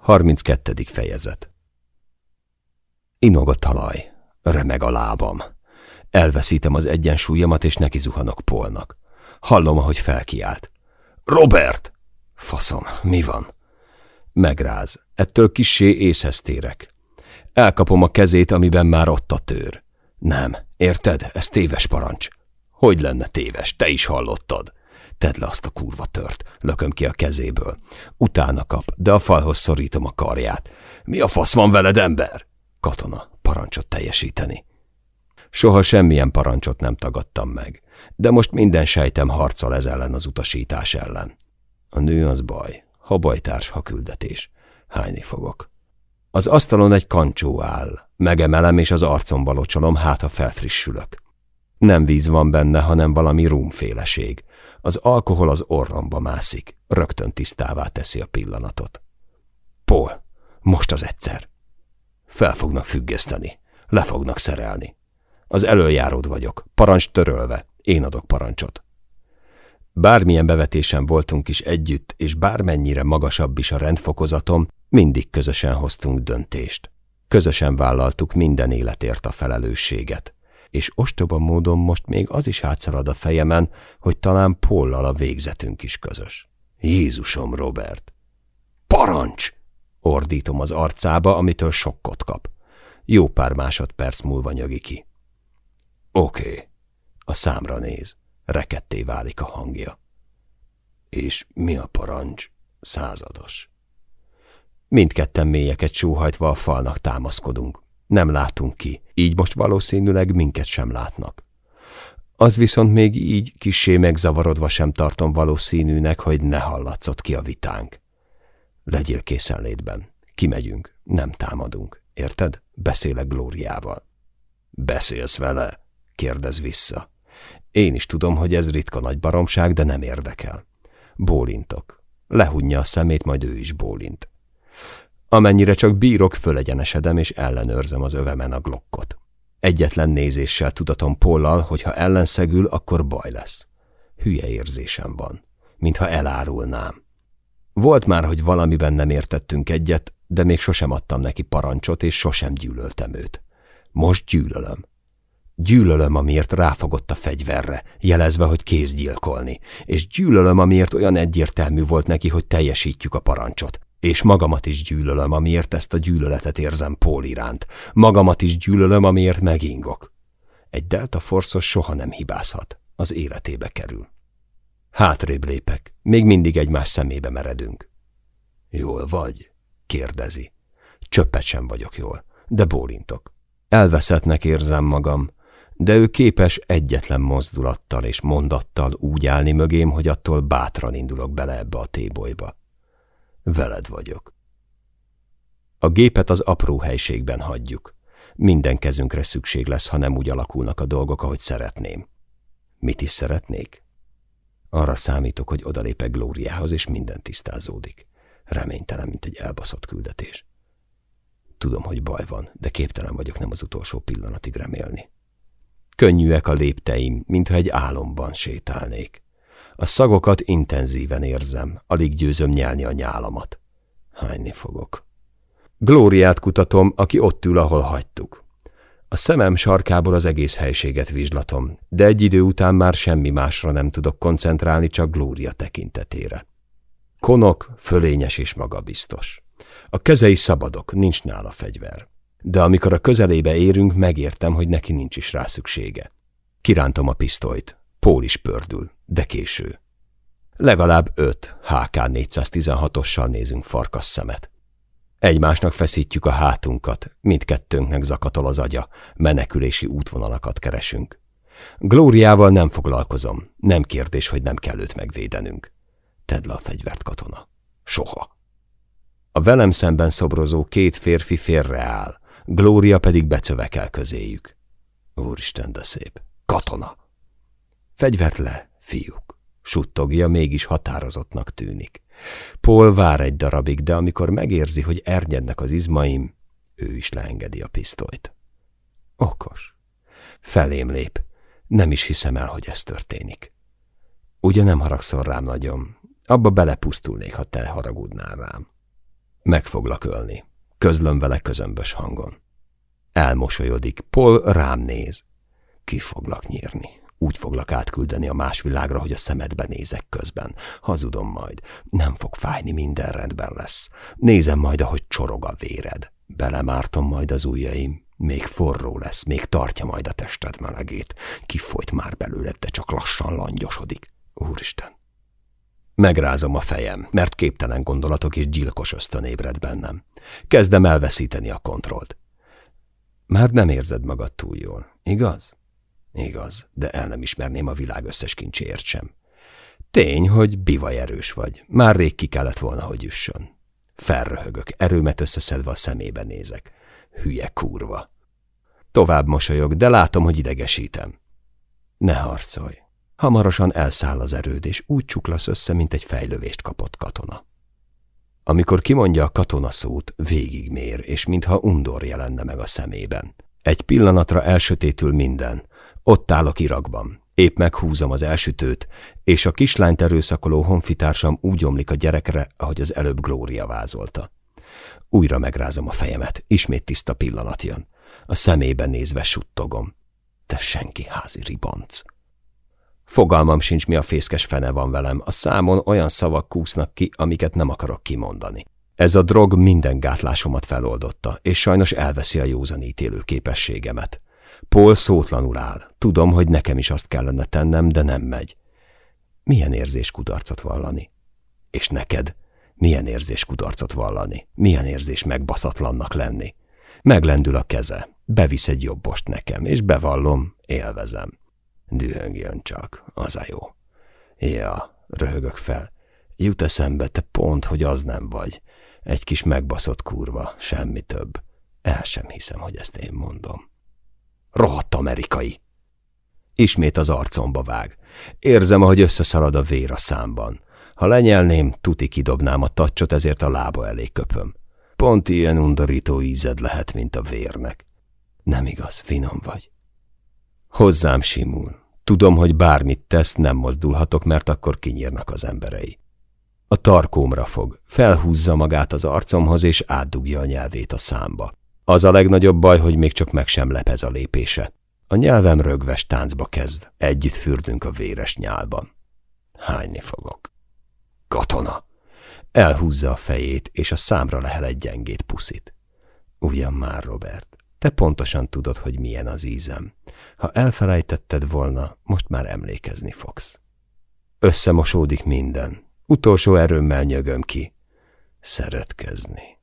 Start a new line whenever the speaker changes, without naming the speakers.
32. fejezet Inog a talaj, remeg a lábam. Elveszítem az egyensúlyomat, és neki zuhanok Polnak. Hallom, ahogy felkiált. Robert! Faszom, mi van? Megráz. Ettől kissé észhez térek. Elkapom a kezét, amiben már ott a tőr. Nem, érted? Ez téves parancs. Hogy lenne téves? Te is hallottad. Tedd le azt a kurva tört, lököm ki a kezéből. Utána kap, de a falhoz szorítom a karját. Mi a fasz van veled, ember? Katona, parancsot teljesíteni. Soha semmilyen parancsot nem tagadtam meg, de most minden sejtem harcol ez ellen az utasítás ellen. A nő az baj, ha bajtárs, ha küldetés. Hányni fogok. Az asztalon egy kancsó áll. Megemelem és az arcomba locsolom, hát ha felfrissülök. Nem víz van benne, hanem valami rúmféleség. Az alkohol az orromba mászik, rögtön tisztává teszi a pillanatot. Paul, most az egyszer. Fel fognak függeszteni, le fognak szerelni. Az előjáród vagyok, parancs törölve, én adok parancsot. Bármilyen bevetésen voltunk is együtt, és bármennyire magasabb is a rendfokozatom, mindig közösen hoztunk döntést. Közösen vállaltuk minden életért a felelősséget és ostoba módon most még az is átszalad a fejemen, hogy talán Pollal a végzetünk is közös. Jézusom, Robert! Parancs! Ordítom az arcába, amitől sokkot kap. Jó pár másodperc múlva nyögi ki. Oké. Okay. A számra néz. Reketté válik a hangja. És mi a parancs? Százados. Mindketten mélyeket súhajtva a falnak támaszkodunk. Nem látunk ki, így most valószínűleg minket sem látnak. Az viszont még így kisé megzavarodva sem tartom valószínűnek, hogy ne hallatszott ki a vitánk. Legyél készenlétben. Kimegyünk, nem támadunk. Érted? Beszélek Glóriával. Beszélsz vele? kérdez vissza. Én is tudom, hogy ez ritka nagy baromság, de nem érdekel. Bólintok. Lehunja a szemét, majd ő is bólint. Amennyire csak bírok, fölegyenesedem és ellenőrzem az övemen a glokkot. Egyetlen nézéssel tudatom Pollal, hogy ha ellenszegül, akkor baj lesz. Hülye érzésem van, mintha elárulnám. Volt már, hogy valamiben nem értettünk egyet, de még sosem adtam neki parancsot, és sosem gyűlöltem őt. Most gyűlölöm. Gyűlölöm, amiért ráfogott a fegyverre, jelezve, hogy kész gyilkolni, és gyűlölöm, amiért olyan egyértelmű volt neki, hogy teljesítjük a parancsot. És magamat is gyűlölöm, amiért ezt a gyűlöletet érzem Pól iránt. Magamat is gyűlölöm, amiért megingok. Egy Delta Force soha nem hibázhat. Az életébe kerül. Hátrébb lépek. Még mindig egymás szemébe meredünk. Jól vagy? kérdezi. Csöppet sem vagyok jól, de bólintok. Elveszettnek érzem magam, de ő képes egyetlen mozdulattal és mondattal úgy állni mögém, hogy attól bátran indulok bele ebbe a tébolyba. Veled vagyok. A gépet az apró helységben hagyjuk. Minden kezünkre szükség lesz, ha nem úgy alakulnak a dolgok, ahogy szeretném. Mit is szeretnék? Arra számítok, hogy odalépek Glóriához, és minden tisztázódik. Reménytelen, mint egy elbaszott küldetés. Tudom, hogy baj van, de képtelen vagyok nem az utolsó pillanatig remélni. Könnyűek a lépteim, mintha egy álomban sétálnék. A szagokat intenzíven érzem, alig győzöm nyelni a nyálamat. Hányni fogok. Glóriát kutatom, aki ott ül, ahol hagytuk. A szemem sarkából az egész helységet vizslatom, de egy idő után már semmi másra nem tudok koncentrálni, csak Glória tekintetére. Konok, fölényes és magabiztos. A kezei szabadok, nincs nála fegyver. De amikor a közelébe érünk, megértem, hogy neki nincs is rá szüksége. Kirántom a pisztolyt. Pól is pördül, de késő. Legalább öt HK-416-ossal nézünk farkas szemet. Egymásnak feszítjük a hátunkat, mindkettőnknek zakatol az agya, menekülési útvonalakat keresünk. Glóriával nem foglalkozom, nem kérdés, hogy nem kell őt megvédenünk. Tedd le a fegyvert, katona. Soha. A velem szemben szobrozó két férfi félreáll, Glória pedig becövekel közéjük. Úristen, de szép. Katona! Fegyvert le, fiúk. Suttogja, mégis határozottnak tűnik. Paul vár egy darabig, de amikor megérzi, hogy ernyednek az izmaim, ő is leengedi a pisztolyt. Okos. Felém lép. Nem is hiszem el, hogy ez történik. Ugye nem haragszol rám nagyon? Abba belepusztulnék, ha te haragudnál rám. Meg foglak ölni. Közlöm vele közömbös hangon. Elmosolyodik, Paul rám néz. Ki foglak nyírni. Úgy foglak átküldeni a más világra, hogy a szemedbe nézek közben. Hazudom majd. Nem fog fájni, minden rendben lesz. Nézem majd, ahogy csorog a véred. Belemártom majd az ujjaim. Még forró lesz, még tartja majd a tested melegét. Kifolyt már belőled, de csak lassan langyosodik. Úristen! Megrázom a fejem, mert képtelen gondolatok és gyilkos ösztön ébred bennem. Kezdem elveszíteni a kontrollt. Már nem érzed magad túl jól, igaz? Igaz, de el nem ismerném a világ összes kincséért sem. Tény, hogy bivaj erős vagy. Már rég ki kellett volna, hogy jusson. Felröhögök, erőmet összeszedve a szemébe nézek. Hülye kurva. Tovább mosolyog, de látom, hogy idegesítem. Ne harcolj. Hamarosan elszáll az erőd, és úgy csuklasz össze, mint egy fejlövést kapott katona. Amikor kimondja a katona szót, végigmér, és mintha undor jelenne meg a szemében. Egy pillanatra elsötétül minden. Ott állok Irakban. Épp meghúzom az elsütőt, és a kislányt erőszakoló honfitársam úgy omlik a gyerekre, ahogy az előbb Glória vázolta. Újra megrázom a fejemet, ismét tiszta pillanat jön. A szemébe nézve suttogom. Te senki házi ribanc. Fogalmam sincs, mi a fészkes fene van velem. A számon olyan szavak kúsznak ki, amiket nem akarok kimondani. Ez a drog minden gátlásomat feloldotta, és sajnos elveszi a józan ítélő képességemet. Paul szótlanul áll. Tudom, hogy nekem is azt kellene tennem, de nem megy. Milyen érzés kudarcot vallani? És neked? Milyen érzés kudarcot vallani? Milyen érzés megbaszatlannak lenni? Meglendül a keze, bevisz egy jobbost nekem, és bevallom, élvezem. Dühöngjön csak, az a jó. Ja, röhögök fel. Jut eszembe, te pont, hogy az nem vagy. Egy kis megbaszott kurva, semmi több. El sem hiszem, hogy ezt én mondom. Rohadt amerikai! Ismét az arcomba vág. Érzem, ahogy összeszalad a vér a számban. Ha lenyelném, tuti kidobnám a tacsot, ezért a lába elé köpöm. Pont ilyen undorító ízed lehet, mint a vérnek. Nem igaz, finom vagy. Hozzám simul. Tudom, hogy bármit tesz, nem mozdulhatok, mert akkor kinyírnak az emberei. A tarkómra fog, felhúzza magát az arcomhoz, és átdugja a nyelvét a számba. Az a legnagyobb baj, hogy még csak meg sem lepez a lépése. A nyelvem rögves táncba kezd, együtt fürdünk a véres nyálban. Hányni fogok. Katona! Elhúzza a fejét, és a számra lehel egy gyengét puszit. Ugyan már, Robert, te pontosan tudod, hogy milyen az ízem. Ha elfelejtetted volna, most már emlékezni fogsz. Összemosódik minden. Utolsó erőmmel nyögöm ki. Szeretkezni.